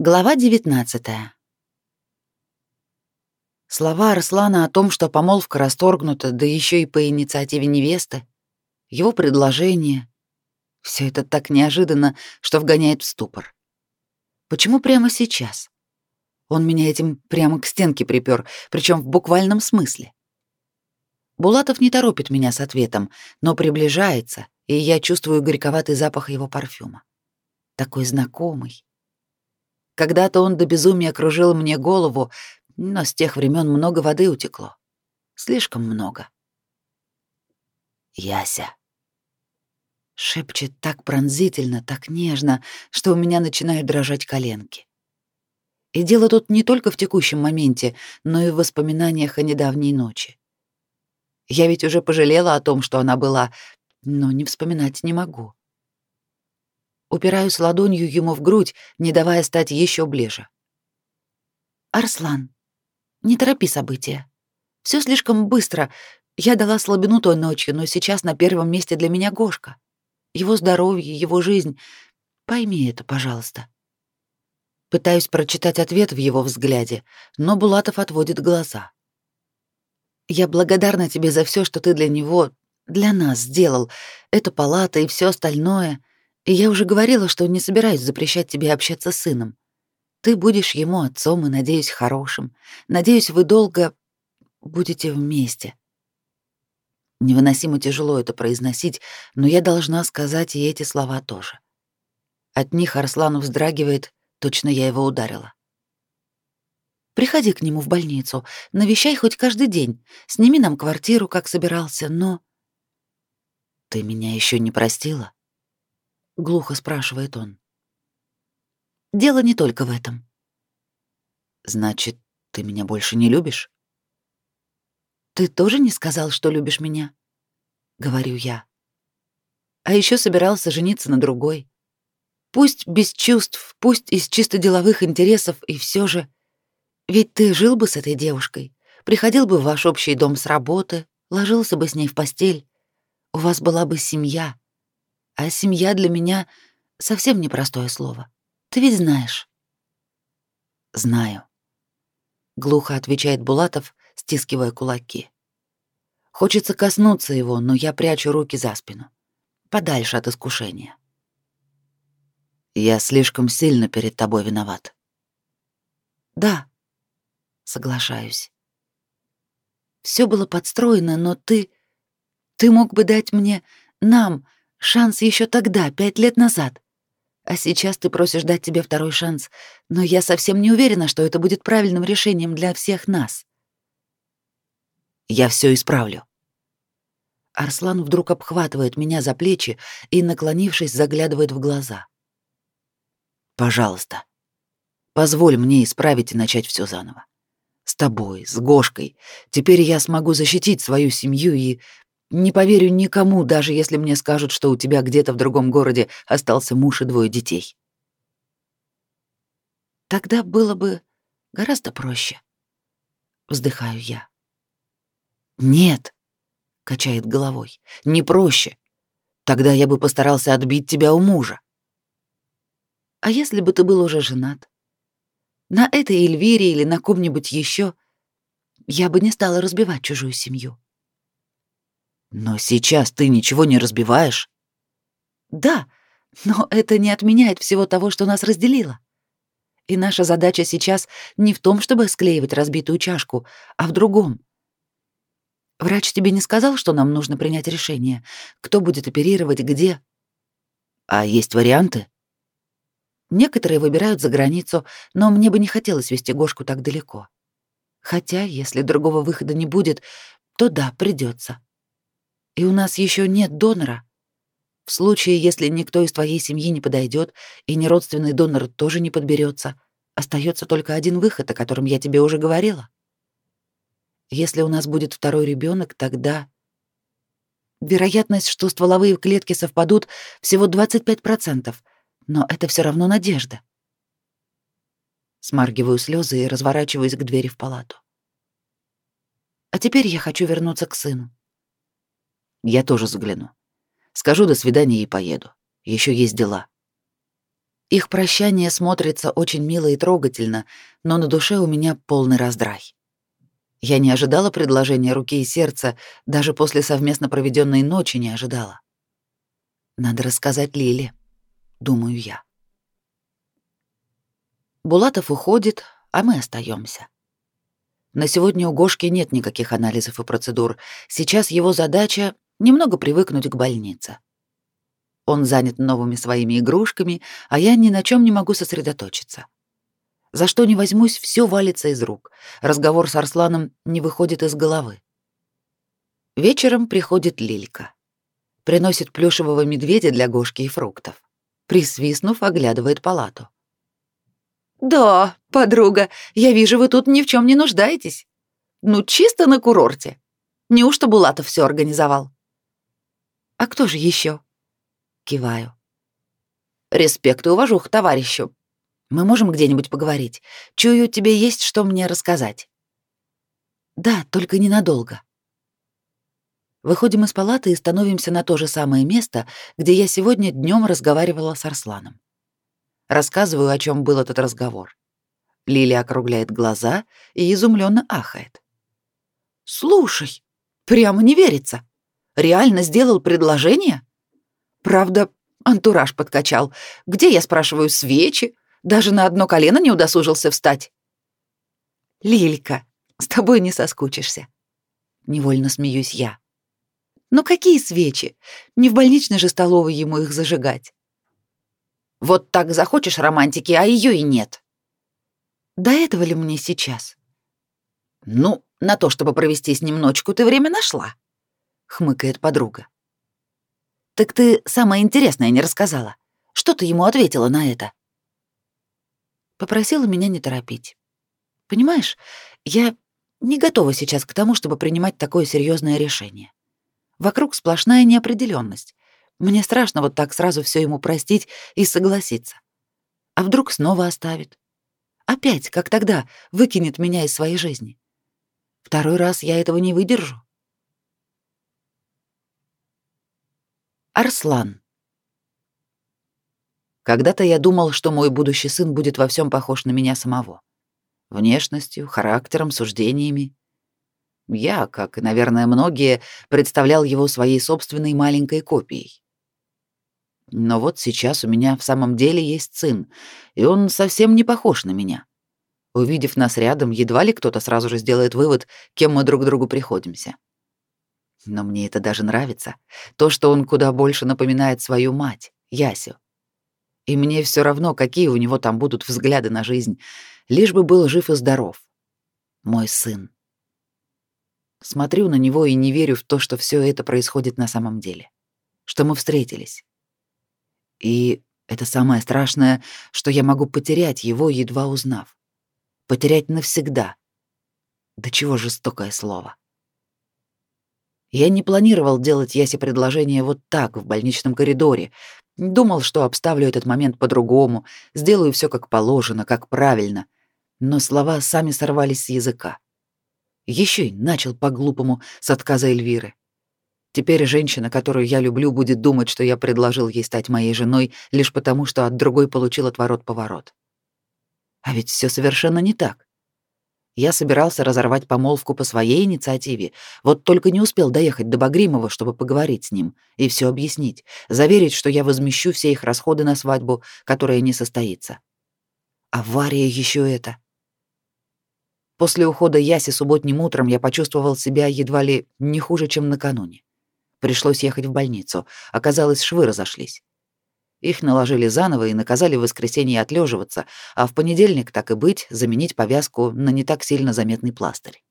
Глава 19. Слова Арслана о том, что помолвка расторгнута, да еще и по инициативе невесты, его предложение — все это так неожиданно, что вгоняет в ступор. Почему прямо сейчас? Он меня этим прямо к стенке припер, причем в буквальном смысле. Булатов не торопит меня с ответом, но приближается, и я чувствую горьковатый запах его парфюма. Такой знакомый когда-то он до безумия кружил мне голову, но с тех времен много воды утекло. Слишком много. Яся. Шепчет так пронзительно, так нежно, что у меня начинают дрожать коленки. И дело тут не только в текущем моменте, но и в воспоминаниях о недавней ночи. Я ведь уже пожалела о том, что она была, но не вспоминать не могу упираюсь ладонью ему в грудь, не давая стать еще ближе. «Арслан, не торопи события. Все слишком быстро. Я дала слабину той ночью, но сейчас на первом месте для меня Гошка. Его здоровье, его жизнь. Пойми это, пожалуйста». Пытаюсь прочитать ответ в его взгляде, но Булатов отводит глаза. «Я благодарна тебе за все, что ты для него, для нас сделал. Эту палата и все остальное. Я уже говорила, что не собираюсь запрещать тебе общаться с сыном. Ты будешь ему отцом и, надеюсь, хорошим. Надеюсь, вы долго будете вместе. Невыносимо тяжело это произносить, но я должна сказать и эти слова тоже. От них Арслан вздрагивает, точно я его ударила. Приходи к нему в больницу, навещай хоть каждый день, сними нам квартиру, как собирался, но... Ты меня еще не простила? Глухо спрашивает он. Дело не только в этом. Значит, ты меня больше не любишь? Ты тоже не сказал, что любишь меня? говорю я. А еще собирался жениться на другой. Пусть без чувств, пусть из чисто деловых интересов, и все же ведь ты жил бы с этой девушкой, приходил бы в ваш общий дом с работы, ложился бы с ней в постель. У вас была бы семья, а семья для меня совсем непростое слово. Ты ведь знаешь. Знаю. Глухо отвечает Булатов, стискивая кулаки. Хочется коснуться его, но я прячу руки за спину, подальше от искушения. Я слишком сильно перед тобой виноват. Да, соглашаюсь. Все было подстроено, но ты... Ты мог бы дать мне, нам, Шанс еще тогда, пять лет назад. А сейчас ты просишь дать тебе второй шанс, но я совсем не уверена, что это будет правильным решением для всех нас. Я все исправлю. Арслан вдруг обхватывает меня за плечи и, наклонившись, заглядывает в глаза. Пожалуйста, позволь мне исправить и начать все заново. С тобой, с Гошкой. Теперь я смогу защитить свою семью и не поверю никому, даже если мне скажут, что у тебя где-то в другом городе остался муж и двое детей. Тогда было бы гораздо проще. Вздыхаю я. Нет, качает головой. Не проще. Тогда я бы постарался отбить тебя у мужа. А если бы ты был уже женат? На этой Эльвире или на ком-нибудь еще я бы не стала разбивать чужую семью. Но сейчас ты ничего не разбиваешь? Да, но это не отменяет всего того, что нас разделило. И наша задача сейчас не в том, чтобы склеивать разбитую чашку, а в другом. Врач тебе не сказал, что нам нужно принять решение, кто будет оперировать, где? А есть варианты? Некоторые выбирают за границу, но мне бы не хотелось вести Гошку так далеко. Хотя, если другого выхода не будет, то да, придется. И у нас еще нет донора. В случае, если никто из твоей семьи не подойдет, и неродственный донор тоже не подберется, остается только один выход, о котором я тебе уже говорила. Если у нас будет второй ребенок, тогда вероятность, что стволовые клетки совпадут, всего 25%, но это все равно надежда. Смаргиваю слезы и разворачиваюсь к двери в палату. А теперь я хочу вернуться к сыну. Я тоже загляну. Скажу до свидания и поеду. Еще есть дела. Их прощание смотрится очень мило и трогательно, но на душе у меня полный раздрай. Я не ожидала предложения руки и сердца, даже после совместно проведенной ночи не ожидала. Надо рассказать Лиле, думаю я. Булатов уходит, а мы остаемся. На сегодня у Гошки нет никаких анализов и процедур. Сейчас его задача — немного привыкнуть к больнице. Он занят новыми своими игрушками, а я ни на чем не могу сосредоточиться. За что не возьмусь, все валится из рук. Разговор с Арсланом не выходит из головы. Вечером приходит Лилька. Приносит плюшевого медведя для Гошки и фруктов. Присвистнув, оглядывает палату. «Да, подруга, я вижу, вы тут ни в чем не нуждаетесь. Ну, чисто на курорте. Неужто Булатов все организовал?» «А кто же еще? Киваю. «Респект и уважух товарищу. Мы можем где-нибудь поговорить. Чую, тебе есть что мне рассказать». «Да, только ненадолго». Выходим из палаты и становимся на то же самое место, где я сегодня днем разговаривала с Арсланом. Рассказываю, о чем был этот разговор. Лилия округляет глаза и изумленно ахает. «Слушай, прямо не верится. Реально сделал предложение? Правда, антураж подкачал. Где, я спрашиваю, свечи? Даже на одно колено не удосужился встать». «Лилька, с тобой не соскучишься». Невольно смеюсь я. «Ну какие свечи? Не в больничной же столовой ему их зажигать». Вот так захочешь романтики, а ее и нет. До этого ли мне сейчас? Ну, на то, чтобы провести с ним ночку, ты время нашла, хмыкает подруга. Так ты самое интересное не рассказала. Что ты ему ответила на это? Попросила меня не торопить. Понимаешь, я не готова сейчас к тому, чтобы принимать такое серьезное решение. Вокруг сплошная неопределенность. Мне страшно вот так сразу все ему простить и согласиться. А вдруг снова оставит? Опять, как тогда, выкинет меня из своей жизни. Второй раз я этого не выдержу. Арслан. Когда-то я думал, что мой будущий сын будет во всем похож на меня самого. Внешностью, характером, суждениями. Я, как и, наверное, многие, представлял его своей собственной маленькой копией. Но вот сейчас у меня в самом деле есть сын, и он совсем не похож на меня. Увидев нас рядом, едва ли кто-то сразу же сделает вывод, кем мы друг другу приходимся. Но мне это даже нравится. То, что он куда больше напоминает свою мать, Ясю. И мне все равно, какие у него там будут взгляды на жизнь, лишь бы был жив и здоров. Мой сын. Смотрю на него и не верю в то, что все это происходит на самом деле. Что мы встретились и это самое страшное, что я могу потерять его, едва узнав. Потерять навсегда. Да чего жестокое слово. Я не планировал делать Ясе предложение вот так, в больничном коридоре. Думал, что обставлю этот момент по-другому, сделаю все как положено, как правильно. Но слова сами сорвались с языка. Еще и начал по-глупому с отказа Эльвиры. Теперь женщина, которую я люблю, будет думать, что я предложил ей стать моей женой лишь потому, что от другой получил отворот-поворот. А ведь все совершенно не так. Я собирался разорвать помолвку по своей инициативе, вот только не успел доехать до Багримова, чтобы поговорить с ним и все объяснить, заверить, что я возмещу все их расходы на свадьбу, которая не состоится. Авария еще это. После ухода Яси субботним утром я почувствовал себя едва ли не хуже, чем накануне. Пришлось ехать в больницу. Оказалось, швы разошлись. Их наложили заново и наказали в воскресенье отлеживаться, а в понедельник, так и быть, заменить повязку на не так сильно заметный пластырь.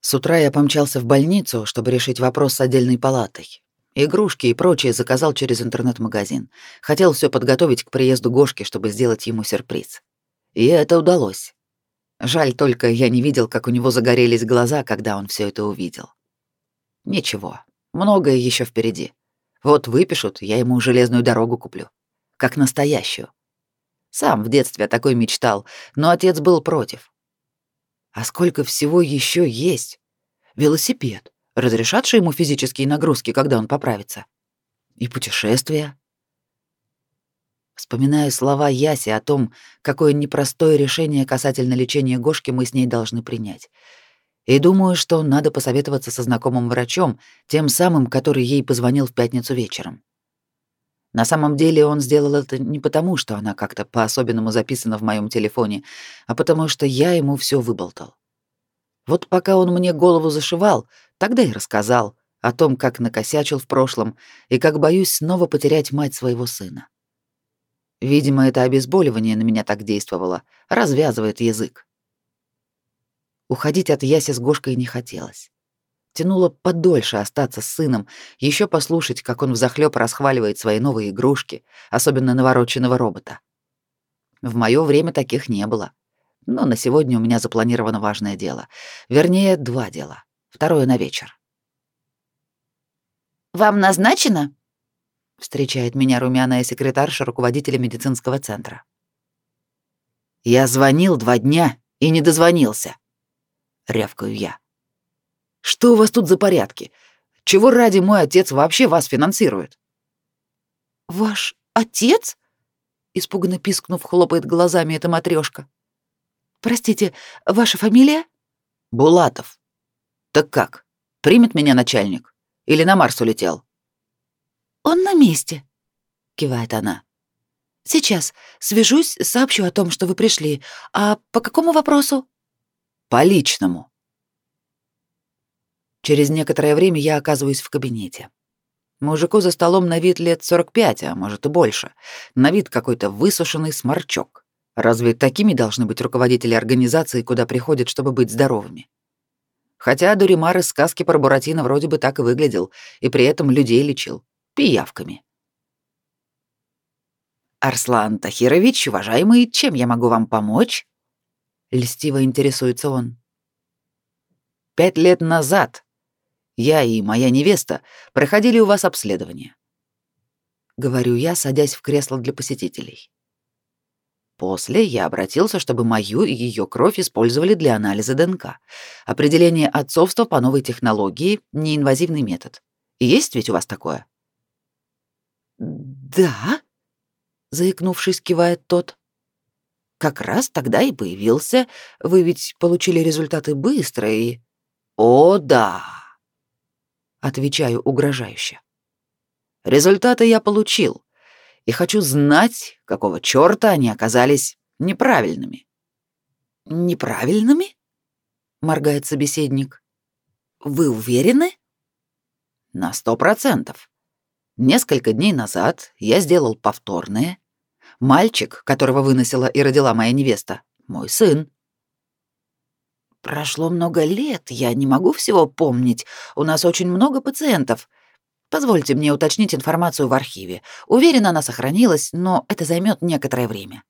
С утра я помчался в больницу, чтобы решить вопрос с отдельной палатой. Игрушки и прочее заказал через интернет-магазин. Хотел все подготовить к приезду Гошки, чтобы сделать ему сюрприз. И это удалось. Жаль только, я не видел, как у него загорелись глаза, когда он все это увидел. Ничего, Многое еще впереди. Вот выпишут, я ему железную дорогу куплю. Как настоящую. Сам в детстве такой мечтал, но отец был против. А сколько всего еще есть? Велосипед, разрешатший ему физические нагрузки, когда он поправится. И путешествия. Вспоминаю слова Яси о том, какое непростое решение касательно лечения Гошки мы с ней должны принять. И думаю, что надо посоветоваться со знакомым врачом, тем самым, который ей позвонил в пятницу вечером. На самом деле он сделал это не потому, что она как-то по-особенному записана в моем телефоне, а потому что я ему все выболтал. Вот пока он мне голову зашивал, тогда и рассказал о том, как накосячил в прошлом и как боюсь снова потерять мать своего сына. Видимо, это обезболивание на меня так действовало, развязывает язык. Уходить от Яси с Гошкой не хотелось. Тянуло подольше остаться с сыном, еще послушать, как он взахлёб расхваливает свои новые игрушки, особенно навороченного робота. В моё время таких не было. Но на сегодня у меня запланировано важное дело. Вернее, два дела. Второе на вечер. «Вам назначено?» — встречает меня румяная секретарша руководителя медицинского центра. «Я звонил два дня и не дозвонился», — рявкаю я. «Что у вас тут за порядки? Чего ради мой отец вообще вас финансирует?» «Ваш отец?» — испуганно пискнув, хлопает глазами эта матрешка. Простите, ваша фамилия? Булатов. Так как? Примет меня начальник? Или на Марс улетел? Он на месте, кивает она. Сейчас свяжусь, сообщу о том, что вы пришли. А по какому вопросу? По личному. Через некоторое время я оказываюсь в кабинете. Мужику за столом на вид лет 45, а может и больше. На вид какой-то высушенный сморчок. Разве такими должны быть руководители организации, куда приходят, чтобы быть здоровыми? Хотя Дуримар из сказки про Буратино вроде бы так и выглядел, и при этом людей лечил. Пиявками. «Арслан Тахирович, уважаемый, чем я могу вам помочь?» Льстиво интересуется он. «Пять лет назад я и моя невеста проходили у вас обследование». Говорю я, садясь в кресло для посетителей. После я обратился, чтобы мою и ее кровь использовали для анализа ДНК. Определение отцовства по новой технологии — неинвазивный метод. Есть ведь у вас такое? «Да», — заикнувшись, кивает тот. «Как раз тогда и появился. Вы ведь получили результаты быстро и...» «О, да!» — отвечаю угрожающе. «Результаты я получил и хочу знать, какого чёрта они оказались неправильными. Неправильными? моргает собеседник. Вы уверены? На сто процентов. Несколько дней назад я сделал повторное. Мальчик, которого выносила и родила моя невеста, мой сын. Прошло много лет, я не могу всего помнить. У нас очень много пациентов. Позвольте мне уточнить информацию в архиве. Уверена, она сохранилась, но это займет некоторое время.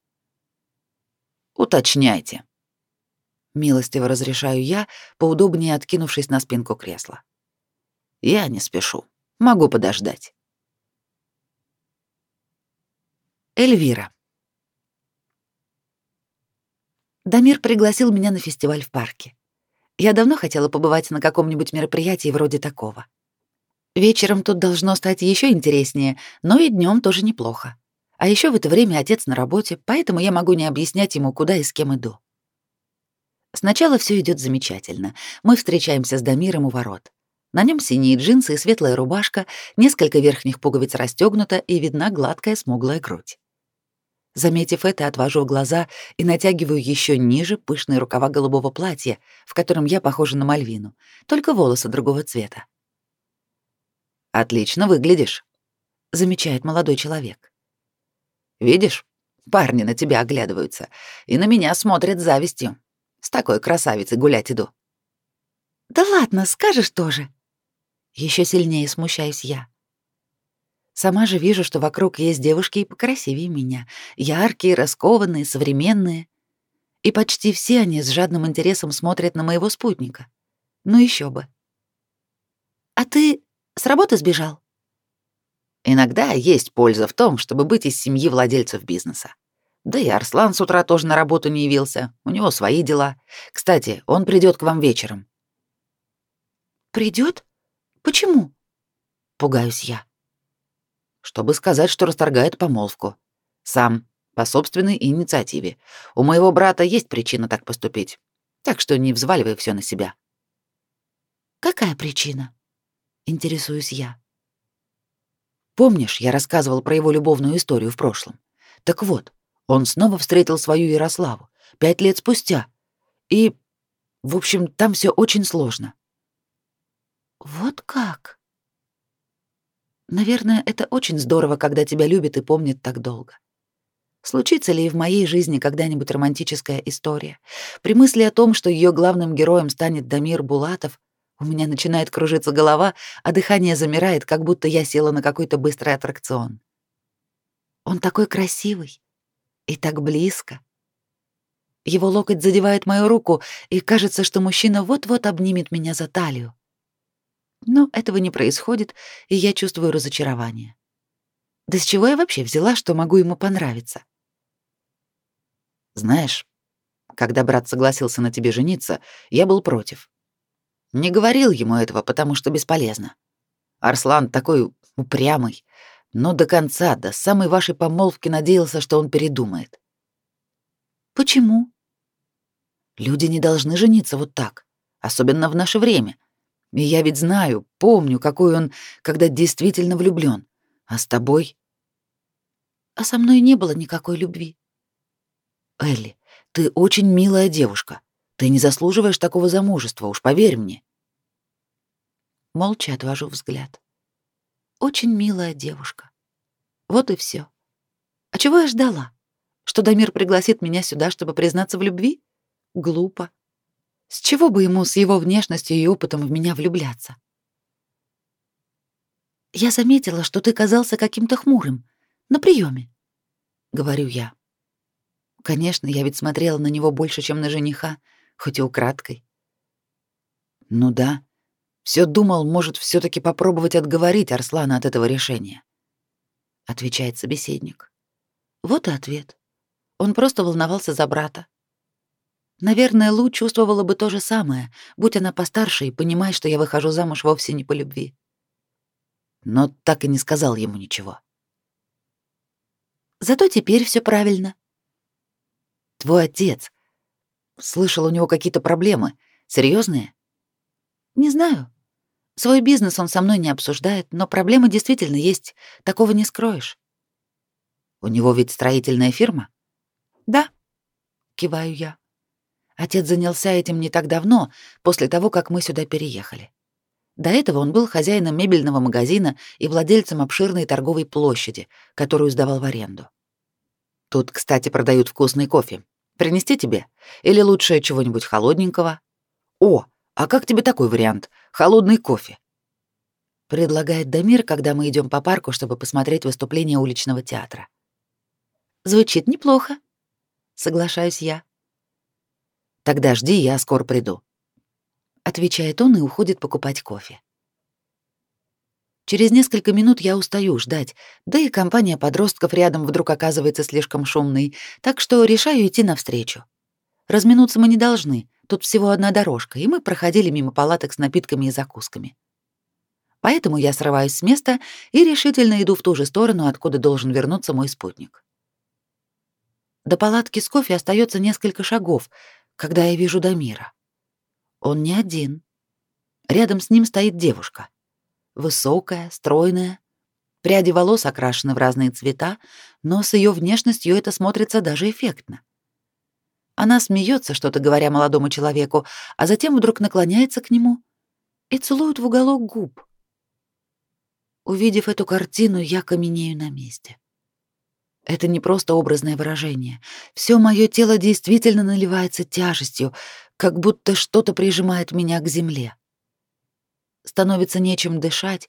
Уточняйте. Милостиво разрешаю я, поудобнее откинувшись на спинку кресла. Я не спешу. Могу подождать. Эльвира. Дамир пригласил меня на фестиваль в парке. Я давно хотела побывать на каком-нибудь мероприятии вроде такого. Вечером тут должно стать еще интереснее, но и днем тоже неплохо. А еще в это время отец на работе, поэтому я могу не объяснять ему, куда и с кем иду. Сначала все идет замечательно. Мы встречаемся с Дамиром у ворот. На нем синие джинсы и светлая рубашка, несколько верхних пуговиц расстегнуто и видна гладкая смуглая грудь. Заметив это, отвожу глаза и натягиваю еще ниже пышные рукава голубого платья, в котором я похожа на Мальвину, только волосы другого цвета. Отлично выглядишь, замечает молодой человек. Видишь, парни на тебя оглядываются и на меня смотрят завистью. С такой красавицей гулять иду. Да ладно, скажешь тоже. Еще сильнее смущаюсь я. Сама же вижу, что вокруг есть девушки и покрасивее меня, яркие, раскованные, современные. И почти все они с жадным интересом смотрят на моего спутника. Ну еще бы. А ты с работы сбежал? Иногда есть польза в том, чтобы быть из семьи владельцев бизнеса. Да и Арслан с утра тоже на работу не явился. У него свои дела. Кстати, он придет к вам вечером. Придет? Почему? Пугаюсь я. Чтобы сказать, что расторгает помолвку. Сам, по собственной инициативе. У моего брата есть причина так поступить. Так что не взваливай все на себя. Какая причина? Интересуюсь я. Помнишь, я рассказывал про его любовную историю в прошлом? Так вот, он снова встретил свою Ярославу пять лет спустя. И, в общем, там все очень сложно. Вот как? Наверное, это очень здорово, когда тебя любят и помнят так долго. Случится ли в моей жизни когда-нибудь романтическая история? При мысли о том, что ее главным героем станет Дамир Булатов, у меня начинает кружиться голова, а дыхание замирает, как будто я села на какой-то быстрый аттракцион. Он такой красивый и так близко. Его локоть задевает мою руку, и кажется, что мужчина вот-вот обнимет меня за талию. Но этого не происходит, и я чувствую разочарование. Да с чего я вообще взяла, что могу ему понравиться? Знаешь, когда брат согласился на тебе жениться, я был против. Не говорил ему этого, потому что бесполезно. Арслан такой упрямый, но до конца, до самой вашей помолвки надеялся, что он передумает. Почему? Люди не должны жениться вот так, особенно в наше время. И я ведь знаю, помню, какой он, когда действительно влюблён. А с тобой? А со мной не было никакой любви. Элли, ты очень милая девушка. Ты не заслуживаешь такого замужества, уж поверь мне. Молча отвожу взгляд. Очень милая девушка. Вот и все. А чего я ждала? Что Дамир пригласит меня сюда, чтобы признаться в любви? Глупо. С чего бы ему с его внешностью и опытом в меня влюбляться? Я заметила, что ты казался каким-то хмурым на приеме, говорю я. Конечно, я ведь смотрела на него больше, чем на жениха, хоть и украдкой. Ну да. Все думал, может, все таки попробовать отговорить Арслана от этого решения, отвечает собеседник. Вот и ответ. Он просто волновался за брата. Наверное, Лу чувствовала бы то же самое, будь она постарше и понимая, что я выхожу замуж вовсе не по любви. Но так и не сказал ему ничего. Зато теперь все правильно. Твой отец. Слышал, у него какие-то проблемы. Серьезные? Не знаю. Свой бизнес он со мной не обсуждает, но проблемы действительно есть, такого не скроешь. У него ведь строительная фирма? Да, киваю я. Отец занялся этим не так давно, после того, как мы сюда переехали. До этого он был хозяином мебельного магазина и владельцем обширной торговой площади, которую сдавал в аренду. Тут, кстати, продают вкусный кофе. Принести тебе? Или лучше чего-нибудь холодненького? О, а как тебе такой вариант? Холодный кофе. Предлагает Дамир, когда мы идем по парку, чтобы посмотреть выступление уличного театра. Звучит неплохо. Соглашаюсь я. Тогда жди, я скоро приду. Отвечает он и уходит покупать кофе. Через несколько минут я устаю ждать, да и компания подростков рядом вдруг оказывается слишком шумной, так что решаю идти навстречу. Разминуться мы не должны, Тут всего одна дорожка, и мы проходили мимо палаток с напитками и закусками. Поэтому я срываюсь с места и решительно иду в ту же сторону, откуда должен вернуться мой спутник. До палатки с кофе остается несколько шагов, когда я вижу Дамира. Он не один. Рядом с ним стоит девушка. Высокая, стройная, пряди волос окрашены в разные цвета, но с ее внешностью это смотрится даже эффектно. Она смеется, что-то говоря молодому человеку, а затем вдруг наклоняется к нему и целует в уголок губ. Увидев эту картину, я каменею на месте. Это не просто образное выражение. Все мое тело действительно наливается тяжестью, как будто что-то прижимает меня к земле. Становится нечем дышать,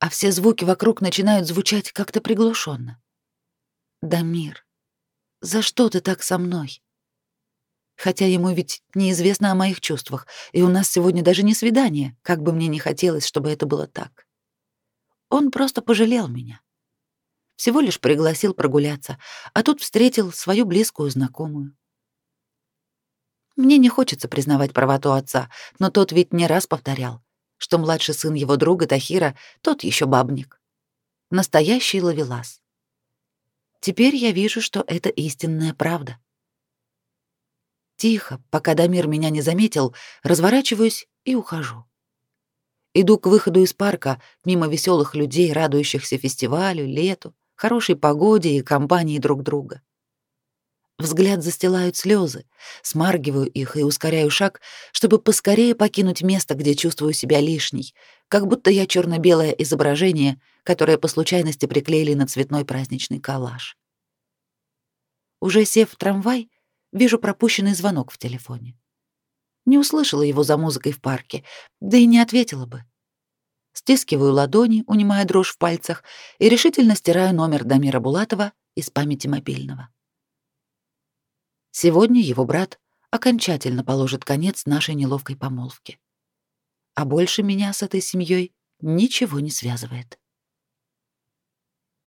а все звуки вокруг начинают звучать как-то приглушенно. Дамир, за что ты так со мной? Хотя ему ведь неизвестно о моих чувствах, и у нас сегодня даже не свидание, как бы мне ни хотелось, чтобы это было так. Он просто пожалел меня. Всего лишь пригласил прогуляться, а тут встретил свою близкую знакомую. Мне не хочется признавать правоту отца, но тот ведь не раз повторял, что младший сын его друга Тахира тот еще бабник. Настоящий ловелас. Теперь я вижу, что это истинная правда. Тихо, пока Дамир меня не заметил, разворачиваюсь и ухожу. Иду к выходу из парка, мимо веселых людей, радующихся фестивалю, лету, хорошей погоде и компании друг друга. Взгляд застилают слезы, смаргиваю их и ускоряю шаг, чтобы поскорее покинуть место, где чувствую себя лишней, как будто я черно белое изображение, которое по случайности приклеили на цветной праздничный коллаж. Уже сев в трамвай, вижу пропущенный звонок в телефоне. Не услышала его за музыкой в парке, да и не ответила бы. Стискиваю ладони, унимая дрожь в пальцах, и решительно стираю номер Дамира Булатова из памяти мобильного. Сегодня его брат окончательно положит конец нашей неловкой помолвке. А больше меня с этой семьей ничего не связывает.